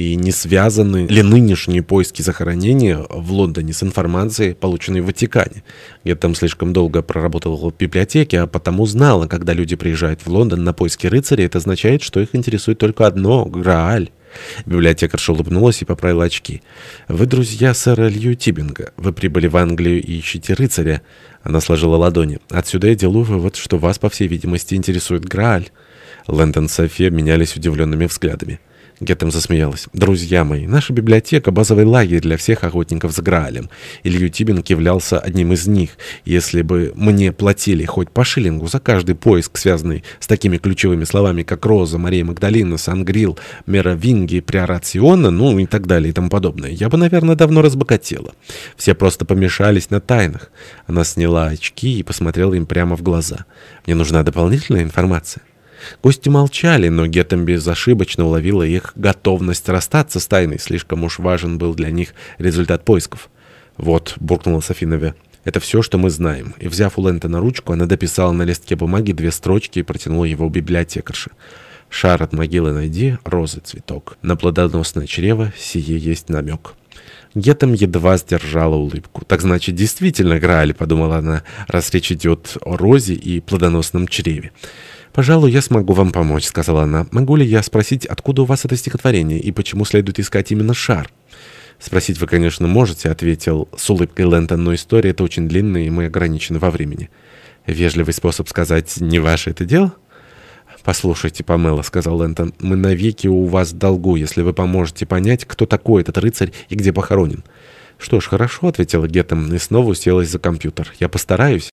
И не связаны ли нынешние поиски захоронения в Лондоне с информацией, полученной в Ватикане? Я там слишком долго проработал в библиотеке, а потому знала, когда люди приезжают в Лондон на поиски рыцаря, это означает, что их интересует только одно — Грааль. Библиотекарша улыбнулась и поправила очки. «Вы друзья сэра Лью Тибинга. Вы прибыли в Англию и ищете рыцаря». Она сложила ладони. «Отсюда я делаю вывод, что вас, по всей видимости, интересует Грааль». Лэндон и София менялись удивленными взглядами. Геттем засмеялась. «Друзья мои, наша библиотека — базовый лагерь для всех охотников с Граалем. Илью Тибинг являлся одним из них. Если бы мне платили хоть по шиллингу за каждый поиск, связанный с такими ключевыми словами, как Роза, Мария Магдалина, Сангрил, Мера Винги, Приорациона, ну и так далее и тому подобное, я бы, наверное, давно разбогатела. Все просто помешались на тайнах». Она сняла очки и посмотрела им прямо в глаза. «Мне нужна дополнительная информация». Гости молчали, но Геттем безошибочно уловила их готовность расстаться с тайной. Слишком уж важен был для них результат поисков. «Вот», — буркнула Софинове, — «это все, что мы знаем». И, взяв у Лэнтона ручку, она дописала на листке бумаги две строчки и протянула его библиотекарше. «Шар от могилы найди, розы цветок. На плодоносное чрево сие есть намек». Гетем едва сдержала улыбку. «Так значит, действительно Грааль», — подумала она, — «раз речь идет о розе и плодоносном чреве». «Пожалуй, я смогу вам помочь», — сказала она. «Могу ли я спросить, откуда у вас это стихотворение и почему следует искать именно шар?» «Спросить вы, конечно, можете», — ответил с улыбкой Лэнтон, «но история это очень длинная, и мы ограничены во времени». «Вежливый способ сказать «не ваше это дело»?» «Послушайте, Памела», — сказал Лэнтон, — «мы навеки у вас долгу, если вы поможете понять, кто такой этот рыцарь и где похоронен». «Что ж, хорошо», — ответила Геттем и снова уселась за компьютер. «Я постараюсь».